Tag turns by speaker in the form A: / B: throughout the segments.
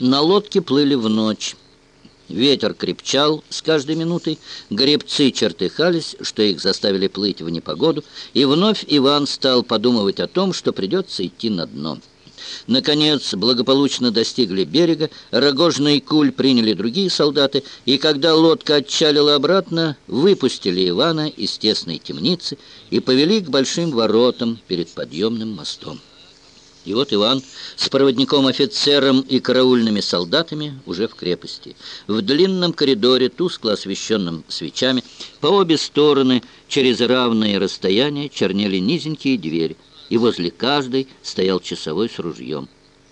A: На лодке плыли в ночь. Ветер крепчал с каждой минутой, гребцы чертыхались, что их заставили плыть в непогоду, и вновь Иван стал подумывать о том, что придется идти на дно. Наконец, благополучно достигли берега, Рогожный куль приняли другие солдаты, и когда лодка отчалила обратно, выпустили Ивана из тесной темницы и повели к большим воротам перед подъемным мостом. И вот Иван с проводником-офицером и караульными солдатами уже в крепости. В длинном коридоре, тускло освещенном свечами, по обе стороны, через равные расстояния, чернели низенькие двери, и возле каждой стоял часовой с ружьем.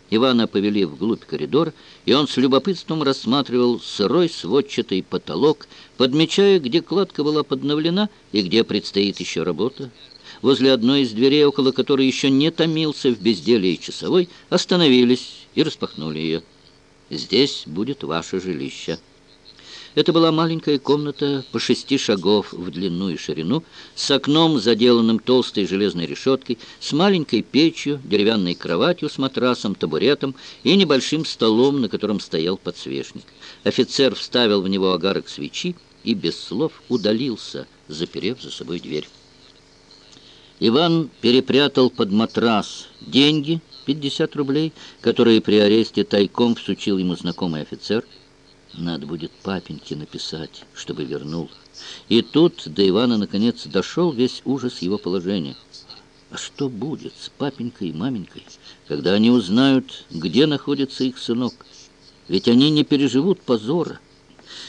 A: Ивана повели вглубь коридора, и он с любопытством рассматривал сырой сводчатый потолок, подмечая, где кладка была подновлена и где предстоит еще работа возле одной из дверей, около которой еще не томился в безделии часовой, остановились и распахнули ее. «Здесь будет ваше жилище». Это была маленькая комната по шести шагов в длину и ширину, с окном, заделанным толстой железной решеткой, с маленькой печью, деревянной кроватью с матрасом, табуретом и небольшим столом, на котором стоял подсвечник. Офицер вставил в него огарок свечи и без слов удалился, заперев за собой дверь. Иван перепрятал под матрас деньги, 50 рублей, которые при аресте тайком всучил ему знакомый офицер. Надо будет папеньке написать, чтобы вернул. И тут до Ивана наконец дошел весь ужас его положения. А что будет с папенькой и маменькой, когда они узнают, где находится их сынок? Ведь они не переживут позора.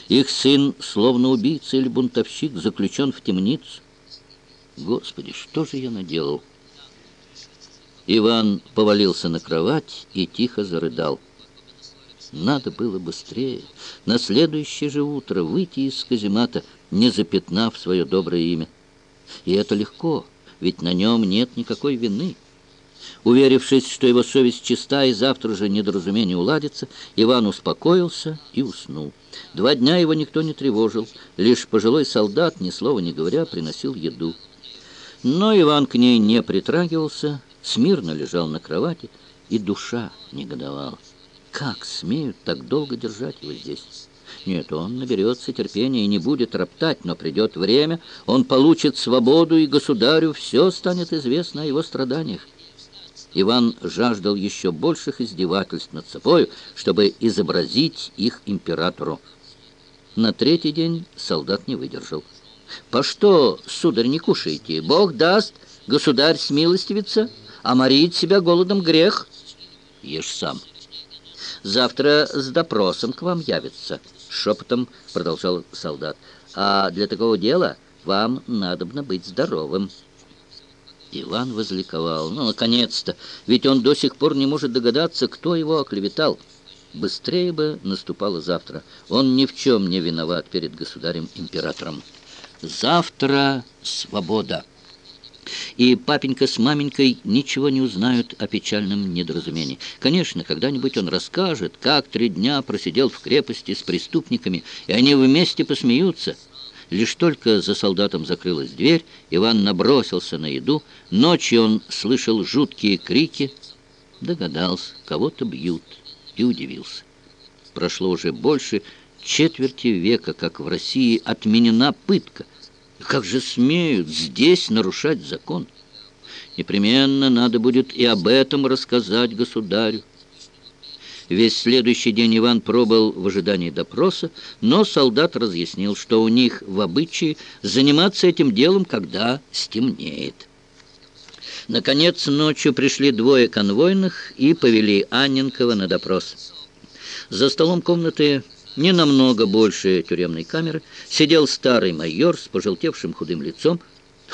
A: Их сын, словно убийца или бунтовщик, заключен в темницу. Господи, что же я наделал? Иван повалился на кровать и тихо зарыдал. Надо было быстрее, на следующее же утро выйти из каземата, не запятнав свое доброе имя. И это легко, ведь на нем нет никакой вины. Уверившись, что его совесть чиста и завтра же недоразумение уладится, Иван успокоился и уснул. Два дня его никто не тревожил, лишь пожилой солдат, ни слова не говоря, приносил еду. Но Иван к ней не притрагивался, смирно лежал на кровати, и душа негодовала. Как смеют так долго держать его здесь? Нет, он наберется терпения и не будет роптать, но придет время, он получит свободу, и государю все станет известно о его страданиях. Иван жаждал еще больших издевательств над собой, чтобы изобразить их императору. На третий день солдат не выдержал. «По что, сударь, не кушаете? Бог даст, государь смилостивится, а морить себя голодом грех. Ешь сам. Завтра с допросом к вам явится», — шепотом продолжал солдат. «А для такого дела вам надобно быть здоровым». Иван возликовал. «Ну, наконец-то! Ведь он до сих пор не может догадаться, кто его оклеветал». Быстрее бы наступало завтра. Он ни в чем не виноват перед государем-императором. Завтра свобода. И папенька с маменькой ничего не узнают о печальном недоразумении. Конечно, когда-нибудь он расскажет, как три дня просидел в крепости с преступниками, и они вместе посмеются. Лишь только за солдатом закрылась дверь, Иван набросился на еду. Ночью он слышал жуткие крики, догадался, кого-то бьют, и удивился. Прошло уже больше четверти века, как в России, отменена пытка. Как же смеют здесь нарушать закон? Непременно надо будет и об этом рассказать государю. Весь следующий день Иван пробыл в ожидании допроса, но солдат разъяснил, что у них в обычае заниматься этим делом, когда стемнеет. Наконец, ночью пришли двое конвойных и повели Анненкова на допрос. За столом комнаты не намного больше тюремной камеры, сидел старый майор с пожелтевшим худым лицом.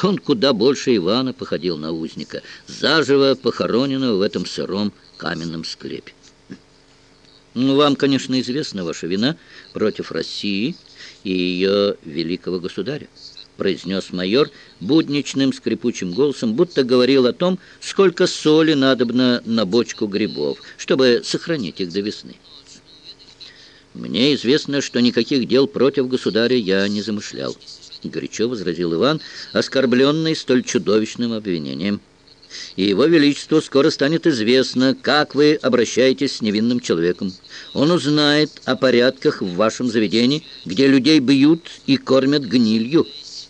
A: Он куда больше Ивана походил на узника, заживо похороненного в этом сыром каменном склепе. Ну, вам, конечно, известна ваша вина против России и ее великого государя, произнес майор будничным скрипучим голосом, будто говорил о том, сколько соли надобно на бочку грибов, чтобы сохранить их до весны. «Мне известно, что никаких дел против государя я не замышлял», — горячо возразил Иван, оскорбленный столь чудовищным обвинением. и Его Величеству скоро станет известно, как вы обращаетесь с невинным человеком. Он узнает о порядках в вашем заведении, где людей бьют и кормят гнилью».